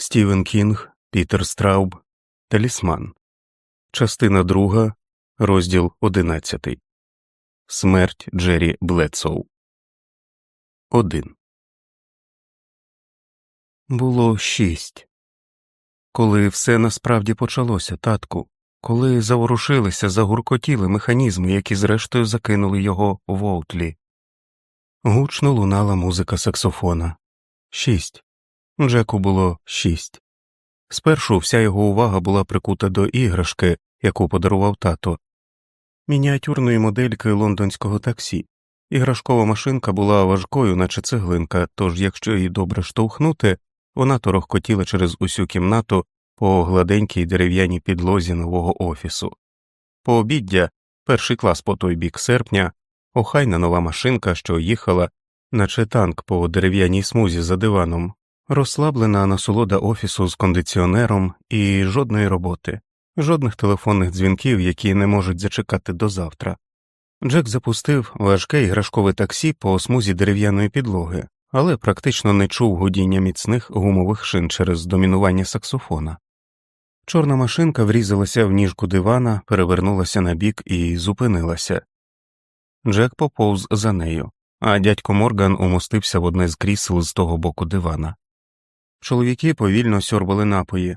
Стівен Кінг, Пітер Страуб, Талісман, Частина друга, розділ одинадцятий. Смерть Джері Бледсоу. Один. Було шість. Коли все насправді почалося, татку, коли заворушилися, загуркотіли механізми, які зрештою закинули його в Оутлі. Гучно лунала музика саксофона. Шість. Джеку було шість. Спершу вся його увага була прикута до іграшки, яку подарував тато, мініатюрної модельки лондонського таксі. Іграшкова машинка була важкою, наче цеглинка, тож, якщо її добре штовхнути, вона торохкотіла через усю кімнату по гладенькій дерев'яній підлозі нового офісу. Пообіддя, перший клас по той бік серпня, охайна нова машинка, що їхала, наче танк по дерев'яній смузі за диваном, розслаблена насолода офісу з кондиціонером і жодної роботи, жодних телефонних дзвінків, які не можуть зачекати до завтра. Джек запустив важке іграшкове таксі по смузі дерев'яної підлоги, але практично не чув гудіння міцних гумових шин через домінування саксофона. Чорна машинка врізалася в ніжку дивана, перевернулася на бік і зупинилася. Джек поповз за нею, а дядько Морган умостився в одне з крісел з того боку дивана. Чоловіки повільно сьорбали напої.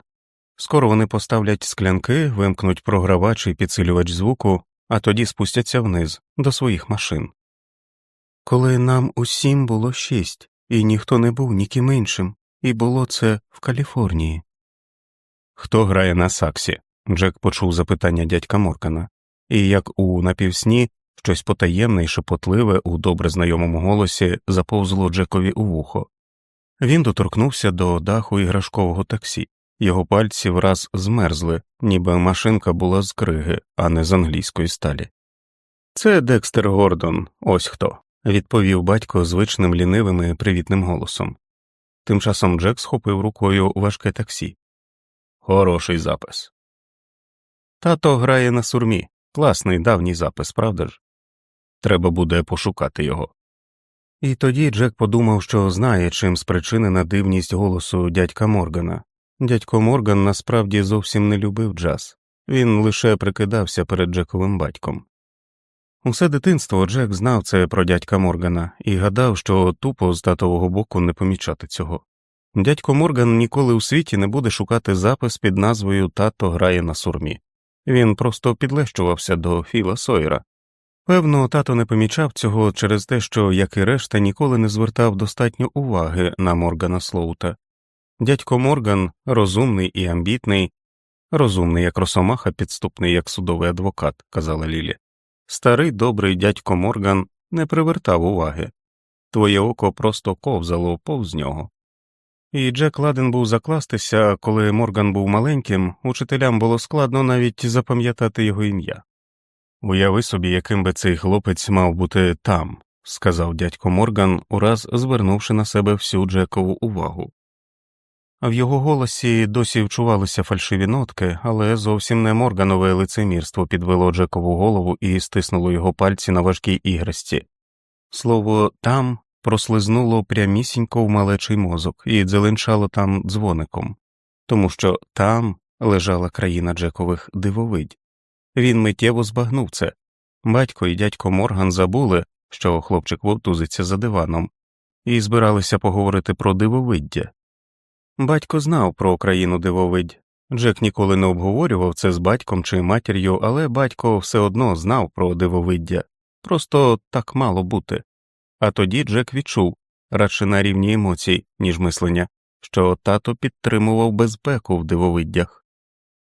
Скоро вони поставлять склянки, вимкнуть програвач і підсилювач звуку, а тоді спустяться вниз до своїх машин. Коли нам усім було шість, і ніхто не був ніким іншим, і було це в Каліфорнії. Хто грає на саксі? Джек почув запитання дядька Моркана, і як у напівсні щось потаємне і шепотливе у добре знайомому голосі заповзло Джекові у вухо. Він доторкнувся до даху іграшкового таксі, його пальці враз змерзли, ніби машинка була з криги, а не з англійської сталі. Це Декстер Гордон, ось хто, відповів батько звичним лінивим і привітним голосом. Тим часом Джек схопив рукою важке таксі. Хороший запис. Тато грає на сурмі. Класний давній запис, правда ж? Треба буде пошукати його. І тоді Джек подумав, що знає, чим спричинена дивність голосу дядька Моргана. Дядько Морган насправді зовсім не любив джаз, він лише прикидався перед Джековим батьком. Усе дитинство Джек знав це про дядька Моргана і гадав, що тупо з татового боку не помічати цього. Дядько Морган ніколи у світі не буде шукати запис під назвою Тато грає на сурмі. Він просто підлещувався до Філа Сойера. Певно, тато не помічав цього через те, що, як і решта, ніколи не звертав достатньо уваги на Моргана Слоута. Дядько Морган розумний і амбітний, розумний як росомаха, підступний як судовий адвокат, казала Лілі. Старий добрий дядько Морган не привертав уваги твоє око просто ковзало повз нього. І Джек ладен був закластися, коли Морган був маленьким, учителям було складно навіть запам'ятати його ім'я. Уяви собі, яким би цей хлопець мав бути там, сказав дядько Морган, ураз звернувши на себе всю Джекову увагу. В його голосі досі вчувалися фальшиві нотки, але зовсім не морганове лицемірство підвело Джекову голову і стиснуло його пальці на важкій іграшці. Слово там прослизнуло прямісінько в малечий мозок і дзеленчало там дзвоником, тому що там лежала країна Джекових дивовидь. Він миттєво збагнув це. Батько і дядько Морган забули, що хлопчик вовтузиться за диваном, і збиралися поговорити про дивовиддя. Батько знав про країну дивовидь. Джек ніколи не обговорював це з батьком чи матір'ю, але батько все одно знав про дивовиддя, просто так мало бути. А тоді Джек відчув, радше на рівні емоцій, ніж мислення, що тато підтримував безпеку в дивовиддях.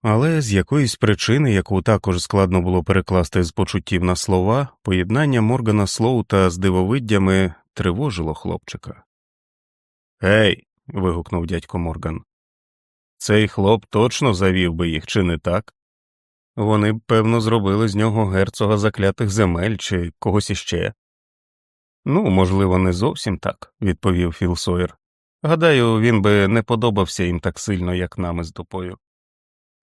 Але з якоїсь причини, яку також складно було перекласти з почуттів на слова, поєднання Моргана Слоута з дивовиддями тривожило хлопчика. Гей вигукнув дядько Морган. Цей хлоп точно завів би їх, чи не так? Вони б, певно, зробили з нього герцога заклятих земель чи когось іще. Ну, можливо, не зовсім так, відповів Філ Сойер. Гадаю, він би не подобався їм так сильно, як нам із допою.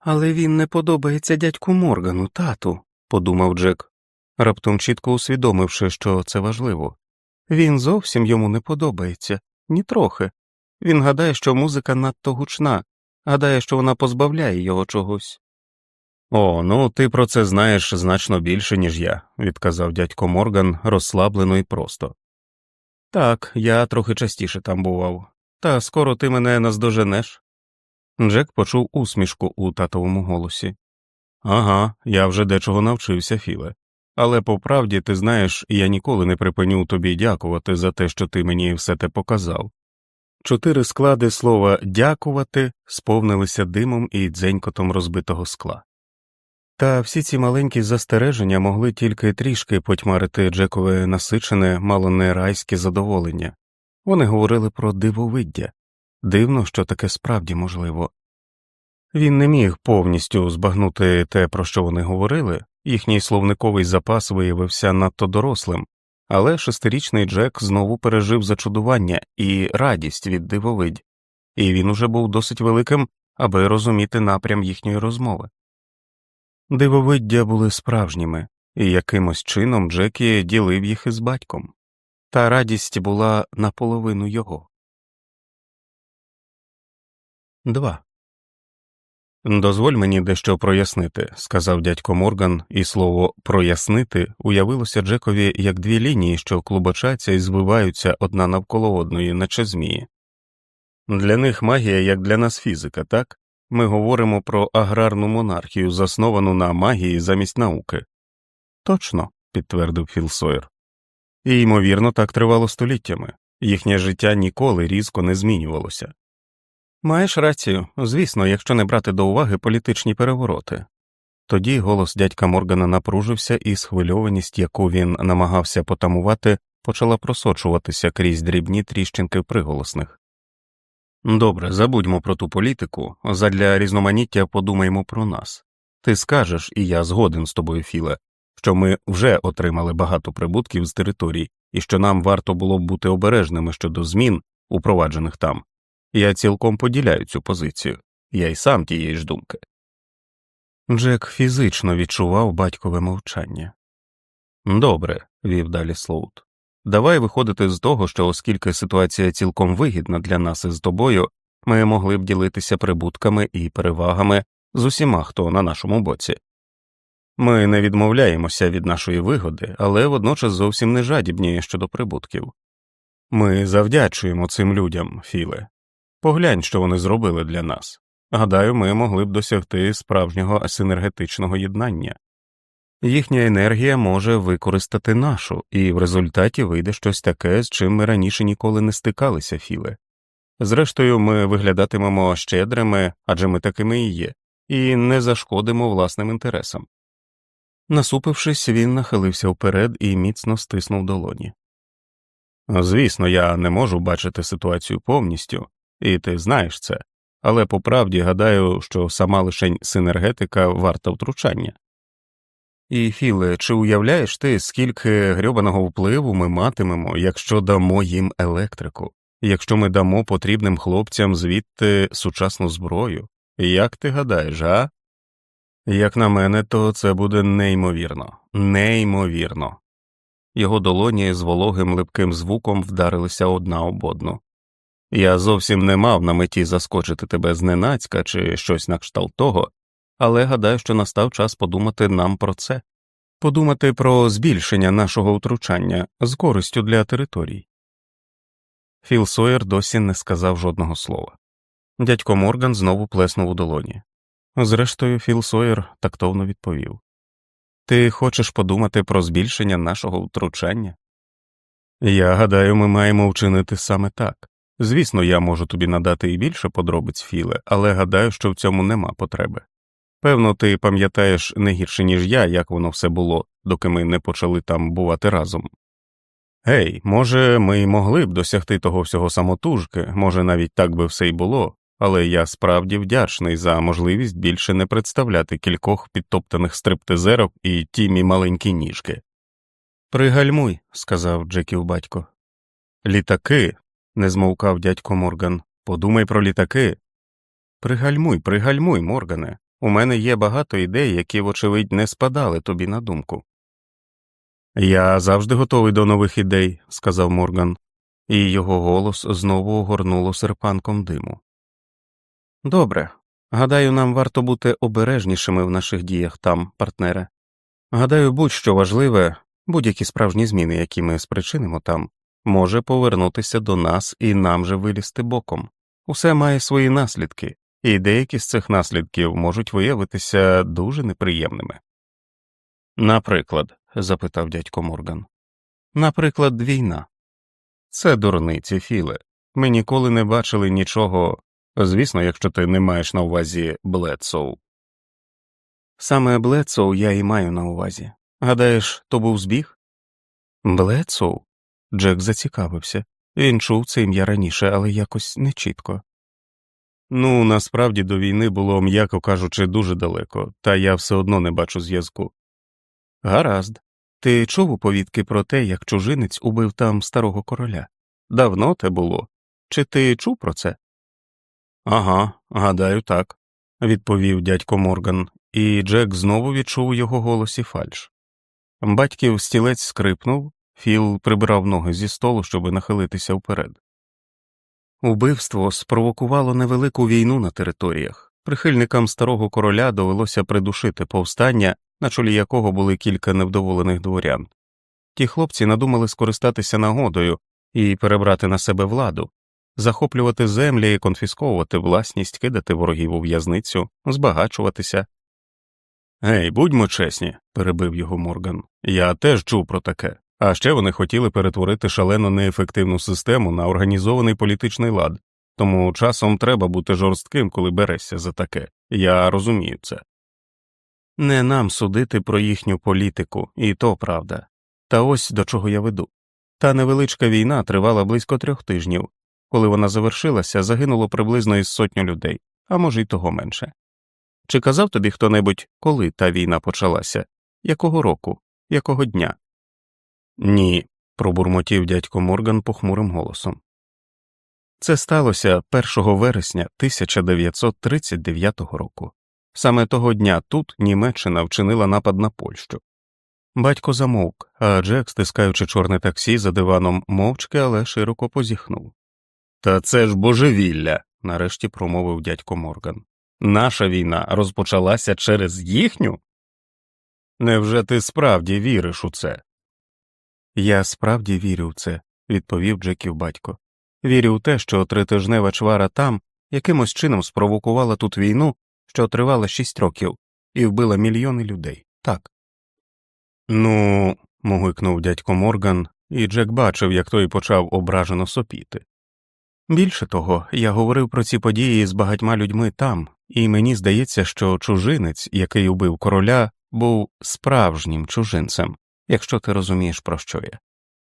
Але він не подобається дядьку Моргану, тату, подумав Джек, раптом чітко усвідомивши, що це важливо. Він зовсім йому не подобається, ні трохи. Він гадає, що музика надто гучна, гадає, що вона позбавляє його чогось. О, ну ти про це знаєш значно більше, ніж я, відказав дядько Морган розслаблено і просто. Так, я трохи частіше там бував, та скоро ти мене наздоженеш. Джек почув усмішку у татовому голосі. Ага, я вже дечого навчився, Філе. Але по правді, ти знаєш, я ніколи не припиню тобі дякувати за те, що ти мені все те показав. Чотири склади слова дякувати сповнилися димом і дзенькотом розбитого скла. Та всі ці маленькі застереження могли тільки трішки потьмарити Джекове насичене, мало не райське задоволення. Вони говорили про дивовиддя дивно, що таке справді можливо. Він не міг повністю збагнути те, про що вони говорили, їхній словниковий запас виявився надто дорослим, але шестирічний Джек знову пережив зачудування і радість від дивовидь, і він уже був досить великим, аби розуміти напрям їхньої розмови. Дивовиддя були справжніми, і якимось чином Джекі ділив їх із батьком, та радість була наполовину його. 2. Дозволь мені дещо прояснити, сказав дядько Морган, і слово прояснити уявилося Джекові як дві лінії, що клубочаться і звиваються одна навколо одної, наче змії. Для них магія, як для нас фізика, так? Ми говоримо про аграрну монархію, засновану на магії замість науки. Точно, підтвердив Філ Сойер. І, ймовірно, так тривало століттями, їхнє життя ніколи різко не змінювалося. Маєш рацію, звісно, якщо не брати до уваги політичні перевороти. Тоді голос дядька Моргана напружився, і схвильованість, яку він намагався потамувати, почала просочуватися крізь дрібні тріщинки приголосних. Добре, забудьмо про ту політику, задля різноманіття подумаймо про нас. Ти скажеш, і я згоден з тобою, Філе, що ми вже отримали багато прибутків з територій і що нам варто було б бути обережними щодо змін, упроваджених там. Я цілком поділяю цю позицію, я й сам тієї ж думки. Джек фізично відчував батькове мовчання. Добре, вів далі Слоут. Давай виходити з того, що оскільки ситуація цілком вигідна для нас із тобою, ми могли б ділитися прибутками і перевагами з усіма, хто на нашому боці. Ми не відмовляємося від нашої вигоди, але водночас зовсім не жадібні щодо прибутків. Ми завдячуємо цим людям, Філе, Поглянь, що вони зробили для нас. Гадаю, ми могли б досягти справжнього синергетичного єднання. Їхня енергія може використати нашу, і в результаті вийде щось таке, з чим ми раніше ніколи не стикалися, Філе. Зрештою, ми виглядатимемо щедрими, адже ми такими і є, і не зашкодимо власним інтересам. Насупившись, він нахилився вперед і міцно стиснув долоні. Звісно, я не можу бачити ситуацію повністю, і ти знаєш це, але по правді гадаю, що сама лишень синергетика варта втручання. І, Філе, чи уявляєш ти, скільки грьобаного впливу ми матимемо, якщо дамо їм електрику, якщо ми дамо потрібним хлопцям звідти сучасну зброю? Як ти гадаєш, а? Як на мене, то це буде неймовірно, неймовірно. Його долоні з вологим липким звуком вдарилися одна об одну. Я зовсім не мав на меті заскочити тебе зненацька чи щось на кшталт того, але гадаю, що настав час подумати нам про це, подумати про збільшення нашого втручання з користю для територій. Філ Сойер досі не сказав жодного слова. Дядько Морган знову плеснув у долоні. Зрештою, Філ Сойер тактовно відповів Ти хочеш подумати про збільшення нашого втручання? Я гадаю, ми маємо вчинити саме так. Звісно, я можу тобі надати і більше подробиць, Філе, але гадаю, що в цьому нема потреби. Певно, ти пам'ятаєш не гірше, ніж я, як воно все було, доки ми не почали там бувати разом. Гей, може, ми й могли б досягти того всього самотужки, може, навіть так би все й було, але я справді вдячний за можливість більше не представляти кількох підтоптаних стриптизерок і тімі маленькі ніжки. Пригальмуй, сказав Джеків батько. Літаки не змовкав дядько Морган. Подумай про літаки. Пригальмуй, пригальмуй, Моргане. У мене є багато ідей, які, вочевидь, не спадали тобі на думку. Я завжди готовий до нових ідей, сказав Морган. і його голос знову огорнуло серпанком диму. Добре, гадаю, нам варто бути обережнішими в наших діях там, партнере. Гадаю, будь-що важливе, будь-які справжні зміни, які ми спричинимо там, може повернутися до нас і нам же вилізти боком. Усе має свої наслідки, і деякі з цих наслідків можуть виявитися дуже неприємними. Наприклад, запитав дядько Морган, наприклад, війна. Це дурниці, Філе. Ми ніколи не бачили нічого, звісно, якщо ти не маєш на увазі Бледсоу. Саме Бледсоу я і маю на увазі. Гадаєш, то був збіг? Бледсоу? Джек зацікавився. Він чув це ім'я раніше, але якось нечітко. Ну, насправді до війни було, м'яко кажучи, дуже далеко, та я все одно не бачу зв'язку. Гаразд. Ти чув оповідки про те, як чужинець убив там старого короля? Давно те було. Чи ти чув про це? Ага, гадаю, так, відповів дядько Морган, і Джек знову відчув у його голосі фальш. Батьків стілець скрипнув, Філ прибирав ноги зі столу, щоб нахилитися вперед. Убивство спровокувало невелику війну на територіях. Прихильникам старого короля довелося придушити повстання, на чолі якого були кілька невдоволених дворян. Ті хлопці надумали скористатися нагодою і перебрати на себе владу, захоплювати землі, конфісковувати власність, кидати ворогів у в'язницю, збагачуватися. Гей, будьмо чесні, перебив його Морган. Я теж чув про таке. А ще вони хотіли перетворити шалено неефективну систему на організований політичний лад, тому часом треба бути жорстким, коли берешся за таке. Я розумію це. Не нам судити про їхню політику, і то правда. Та ось до чого я веду. Та невеличка війна тривала близько трьох тижнів. Коли вона завершилася, загинуло приблизно із сотню людей, а може й того менше. Чи казав тобі хто небудь, коли та війна почалася, якого року, якого дня? Ні, пробурмотів дядько Морган похмурим голосом. Це сталося 1 вересня 1939 року. Саме того дня тут Німеччина вчинила напад на Польщу. Батько замовк, а Джек, стискаючи чорне таксі за диваном, мовчки, але широко позіхнув. Та це ж божевілля, нарешті промовив дядько Морган. Наша війна розпочалася через їхню? Невже ти справді віриш у це? Я справді вірю в це, відповів Джеків батько. Вірю в те, що тритижнева чвара там якимось чином спровокувала тут війну, що тривала шість років, і вбила мільйони людей. Так. Ну, могикнув дядько Морган, і Джек бачив, як той почав ображено сопіти. Більше того, я говорив про ці події з багатьма людьми там, і мені здається, що чужинець, який убив короля, був справжнім чужинцем якщо ти розумієш, про що я.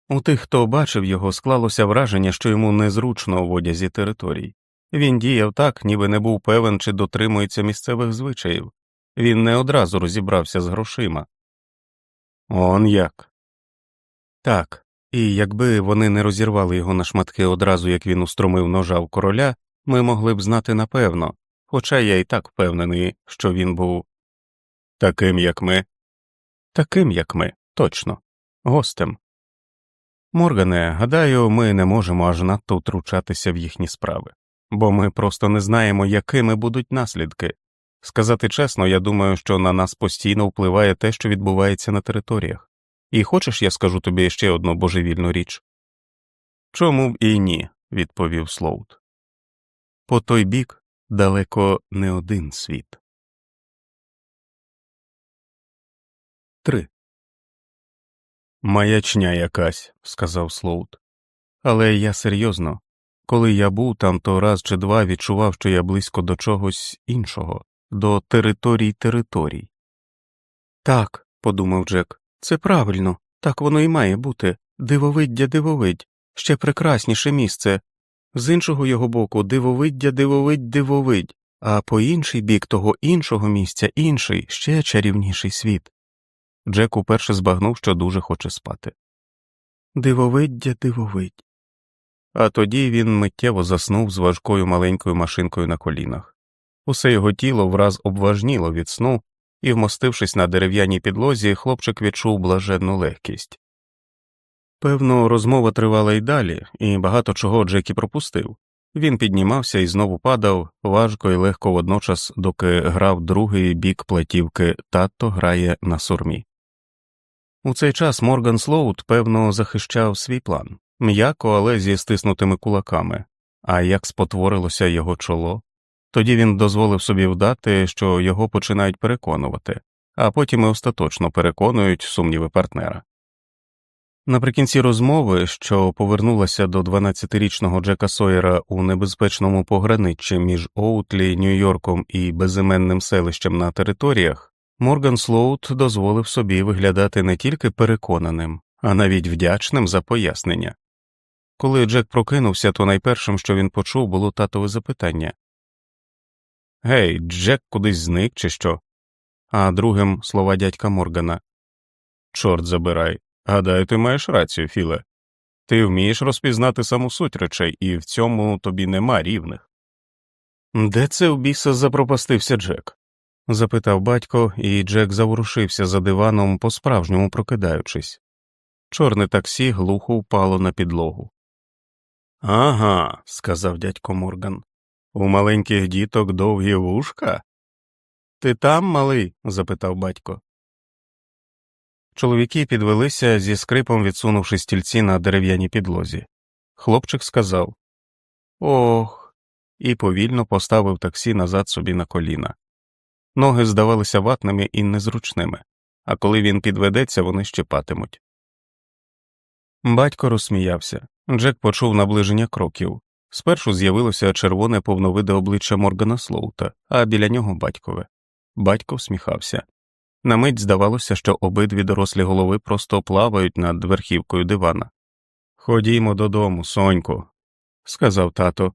У тих, хто бачив його, склалося враження, що йому незручно у одязі територій. Він діяв так, ніби не був певен, чи дотримується місцевих звичаїв, він не одразу розібрався з грошима. Он як. Так, і якби вони не розірвали його на шматки одразу, як він устромив ножа в короля, ми могли б знати напевно, хоча я і так впевнений, що він був таким, як ми, таким, як ми. Точно, гостем. Моргане, гадаю, ми не можемо аж надто втручатися в їхні справи, бо ми просто не знаємо, якими будуть наслідки. Сказати чесно, я думаю, що на нас постійно впливає те, що відбувається на територіях. І хочеш, я скажу тобі ще одну божевільну річ? Чому б і ні, відповів Слоут. По той бік далеко не один світ. 3. Маячня якась, сказав Слоут. Але я серйозно. Коли я був там, то раз чи два відчував, що я близько до чогось іншого, до територій територій. Так, подумав Джек, це правильно, так воно і має бути. Дивовиддя дивовидь, ще прекрасніше місце. З іншого його боку, дивовиддя дивовидь дивовидь, а по інший бік того іншого місця інший, ще чарівніший світ. Джек уперше збагнув, що дуже хоче спати. Дивовиддя, дивовидь. А тоді він миттєво заснув з важкою маленькою машинкою на колінах. Усе його тіло враз обважніло від сну, і, вмостившись на дерев'яній підлозі, хлопчик відчув блаженну легкість. Певно, розмова тривала й далі, і багато чого Джекі пропустив. Він піднімався і знову падав важко і легко водночас, доки грав другий бік платівки тато грає на сурмі. У цей час Морган Слоут, певно, захищав свій план. М'яко, але зі стиснутими кулаками, а як спотворилося його чоло, тоді він дозволив собі вдати, що його починають переконувати, а потім і остаточно переконують сумніви партнера. Наприкінці розмови, що повернулася до 12-річного Джека Сойера у небезпечному пограниччі між Оутлі, Нью-Йорком і безіменним селищем на територіях, Морган Слоут дозволив собі виглядати не тільки переконаним, а навіть вдячним за пояснення. Коли Джек прокинувся, то найпершим, що він почув, було татове запитання Гей, Джек кудись зник, чи що? А другим слова дядька Моргана Чорт забирай. Гадаю, ти маєш рацію, Філе. Ти вмієш розпізнати саму суть речей, і в цьому тобі нема рівних. Де це в біса запропастився Джек? Запитав батько, і Джек заворушився за диваном, по справжньому прокидаючись. Чорне таксі глухо впало на підлогу. Ага, сказав дядько Морган. У маленьких діток довгі вушка? Ти там, малий? запитав батько. Чоловіки підвелися зі скрипом, відсунувши стільці на дерев'яній підлозі. Хлопчик сказав Ох, і повільно поставив таксі назад собі на коліна. Ноги здавалися ватними і незручними, а коли він підведеться, вони щепатимуть. Батько розсміявся. Джек почув наближення кроків. Спершу з'явилося червоне повновиде обличчя Моргана Слоута, а біля нього батькове. Батько всміхався. На мить здавалося, що обидві дорослі голови просто плавають над верхівкою дивана. Ходімо додому, соньку, сказав тато.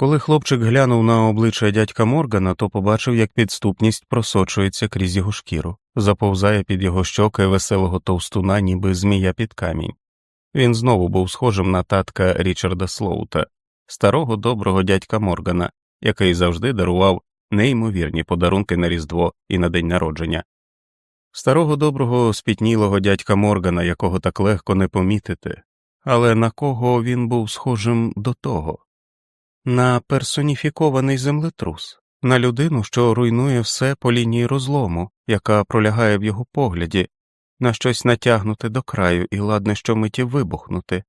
Коли хлопчик глянув на обличчя дядька Моргана, то побачив, як підступність просочується крізь його шкіру, заповзає під його щоки веселого товстуна, ніби змія під камінь. Він знову був схожим на татка Річарда Слоута, старого доброго дядька Моргана, який завжди дарував неймовірні подарунки на Різдво і на день народження. Старого доброго спітнілого дядька Моргана, якого так легко не помітити, але на кого він був схожим до того, на персоніфікований землетрус, на людину, що руйнує все по лінії розлому, яка пролягає в його погляді, на щось натягнути до краю і ладне щомиті вибухнути.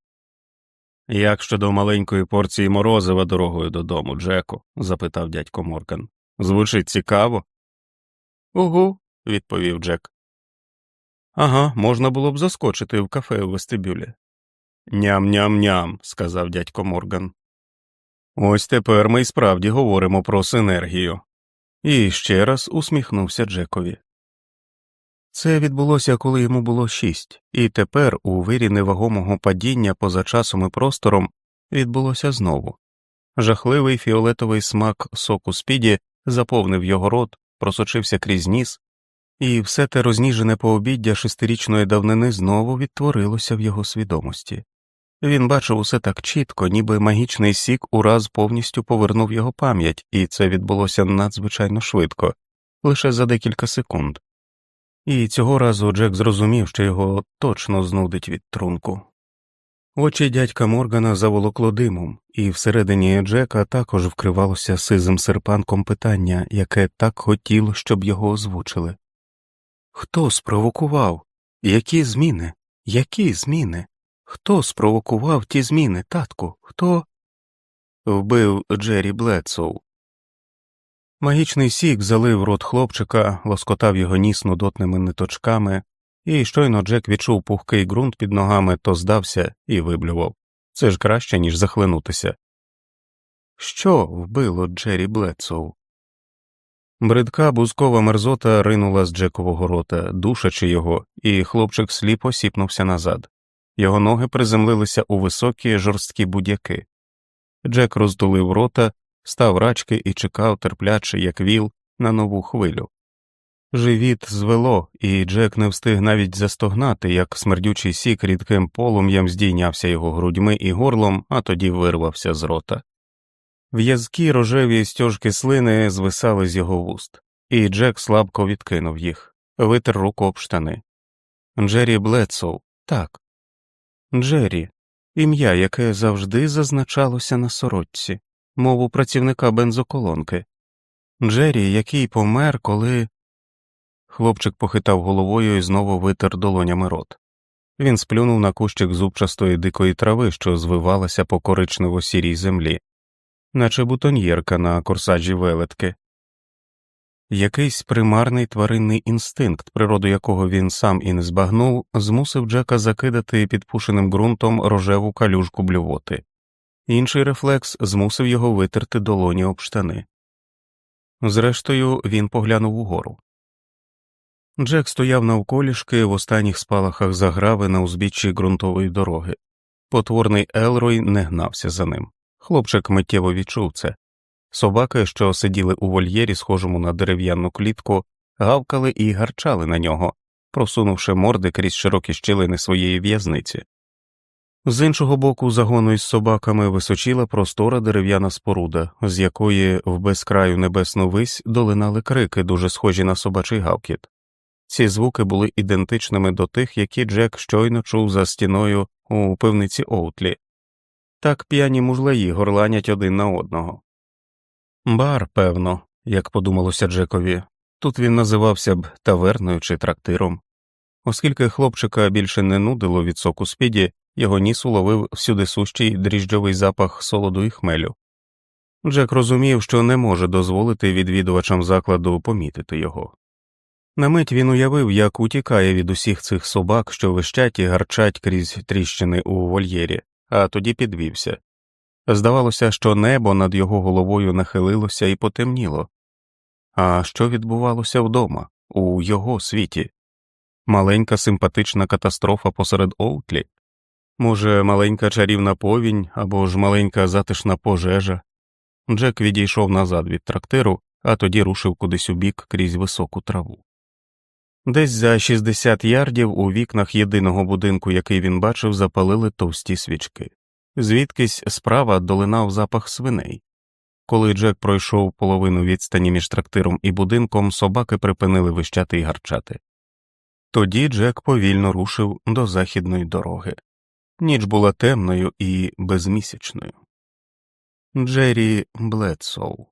Як щодо маленької порції морозива дорогою додому, Джеку? запитав дядько Морган. Звучить цікаво. Угу, відповів Джек. Ага, можна було б заскочити в кафе у вестибюлі. Ням ням ням, сказав дядько Морган. Ось тепер ми й справді говоримо про синергію. І ще раз усміхнувся Джекові. Це відбулося, коли йому було шість, і тепер, у вирі невагомого падіння поза часом і простором, відбулося знову. Жахливий фіолетовий смак соку спіді заповнив його рот, просочився крізь ніс, і все те розніжене пообіддя шестирічної давнини знову відтворилося в його свідомості. Він бачив усе так чітко, ніби магічний сік ураз повністю повернув його пам'ять, і це відбулося надзвичайно швидко, лише за декілька секунд. І цього разу Джек зрозумів, що його точно знудить від трунку. Очі дядька Моргана заволокло димом, і всередині Джека також вкривалося сизим серпанком питання, яке так хотіло, щоб його озвучили. Хто спровокував? Які зміни? Які зміни? Хто спровокував ті зміни, татку? Хто? Вбив Джері Бледсоу. Магічний сік залив рот хлопчика, лоскотав його ніс нудотними ниточками, і щойно Джек відчув пухкий ґрунт під ногами, то здався і виблював. Це ж краще, ніж захлинутися. Що вбило Джері Бледсоу? Бридка бузкова мерзота ринула з Джекового рота, душачи його, і хлопчик сліпо сіпнувся назад. Його ноги приземлилися у високі жорсткі будяки. Джек роздулив рота, став рачки і чекав, терпляче, як віл, на нову хвилю. Живіт звело, і Джек не встиг навіть застогнати, як смердючий сік рідким полум'ям здійнявся його грудьми і горлом, а тоді вирвався з рота. В'язкі рожеві стяжки слини звисали з його вуст, і Джек слабко відкинув їх, витер руку об штани. Джері Бледсоу, так, Джері, ім'я, яке завжди зазначалося на сорочці, мову працівника бензоколонки. Джері, який помер, коли. Хлопчик похитав головою і знову витер долонями рот. Він сплюнув на кущик зубчастої дикої трави, що звивалася по коричнево сірій землі, наче бутоньєрка на корсаджі велетки. Якийсь примарний тваринний інстинкт, природу якого він сам і не збагнув, змусив Джека закидати підпушеним ґрунтом рожеву калюжку блювоти. Інший рефлекс змусив його витерти долоні об штани. Зрештою, він поглянув угору. Джек стояв навколішки в останніх спалахах заграви на узбіччі ґрунтової дороги. Потворний Елрой не гнався за ним. Хлопчик миттєво відчув це. Собаки, що сиділи у вольєрі, схожому на дерев'яну клітку, гавкали і гарчали на нього, просунувши морди крізь широкі щілини своєї в'язниці. З іншого боку загону із собаками височіла простора дерев'яна споруда, з якої в безкраю небесну вись долинали крики, дуже схожі на собачий гавкіт. Ці звуки були ідентичними до тих, які Джек щойно чув за стіною у пивниці Оутлі. Так п'яні мужлаї горланять один на одного. Бар, певно, як подумалося Джекові, тут він називався б таверною чи трактиром. Оскільки хлопчика більше не нудило від соку спіді, його ніс уловив всюди сущий дріжджовий запах солоду і хмелю. Джек розумів, що не може дозволити відвідувачам закладу помітити його. На мить він уявив, як утікає від усіх цих собак, що вищать і гарчать крізь тріщини у вольєрі, а тоді підвівся. Здавалося, що небо над його головою нахилилося і потемніло. А що відбувалося вдома, у його світі? Маленька симпатична катастрофа посеред Оутлі? Може, маленька чарівна повінь або ж маленька затишна пожежа? Джек відійшов назад від трактиру, а тоді рушив кудись у бік крізь високу траву. Десь за 60 ярдів у вікнах єдиного будинку, який він бачив, запалили товсті свічки. Звідкись справа долинав запах свиней. Коли Джек пройшов половину відстані між трактиром і будинком, собаки припинили вищати і гарчати. Тоді Джек повільно рушив до західної дороги. Ніч була темною і безмісячною. Джері Бледсоу